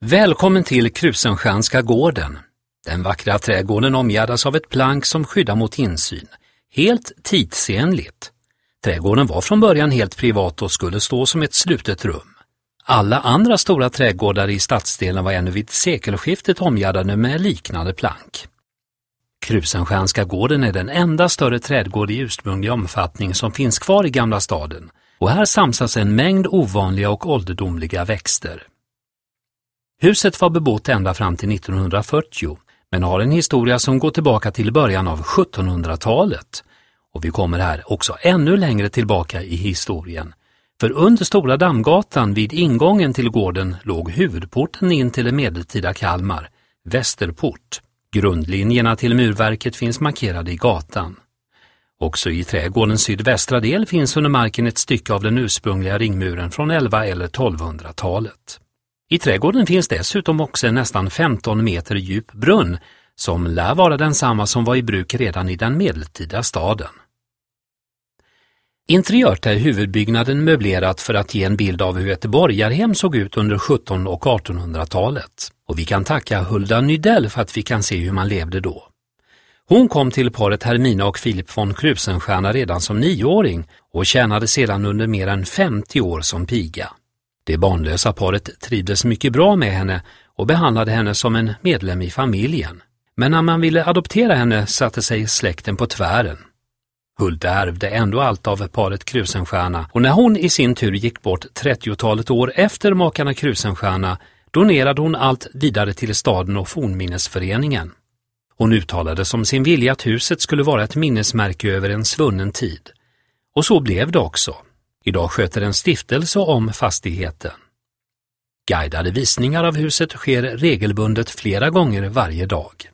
Välkommen till Krusenstjärnska gården. Den vackra trädgården omgärdas av ett plank som skyddar mot insyn. Helt tidsenligt. Trädgården var från början helt privat och skulle stå som ett slutet rum. Alla andra stora trädgårdar i stadsdelen var ännu vid sekelskiftet omgärdade med liknande plank. Krusenstjärnska gården är den enda större trädgård i ursprunglig omfattning som finns kvar i Gamla staden och här samsas en mängd ovanliga och ålderdomliga växter. Huset var bebott ända fram till 1940 men har en historia som går tillbaka till början av 1700-talet. Och vi kommer här också ännu längre tillbaka i historien. För under Stora Dammgatan vid ingången till gården låg huvudporten in till det medeltida Kalmar, Västerport. Grundlinjerna till murverket finns markerade i gatan. Också i trädgårdens sydvästra del finns under marken ett stycke av den ursprungliga ringmuren från 11 eller 1200-talet. I trädgården finns dessutom också en nästan 15 meter djup brunn som lär vara densamma som var i bruk redan i den medeltida staden. Interiört är huvudbyggnaden möblerat för att ge en bild av hur ett borgarhem såg ut under 1700 och 1800-talet. Och vi kan tacka Hulda Nydell för att vi kan se hur man levde då. Hon kom till paret Hermina och Filip von Krusenstjerna redan som nioåring och tjänade sedan under mer än 50 år som piga. Det barnlösa paret trivdes mycket bra med henne och behandlade henne som en medlem i familjen. Men när man ville adoptera henne satte sig släkten på tvären. Hulda ärvde ändå allt av paret Krusenstjärna och när hon i sin tur gick bort 30-talet år efter makarna Krusenstjärna donerade hon allt vidare till staden och fornminnesföreningen. Hon uttalade som sin vilja att huset skulle vara ett minnesmärke över en svunnen tid. Och så blev det också. Idag sköter en stiftelse om fastigheten. Guidade visningar av huset sker regelbundet flera gånger varje dag.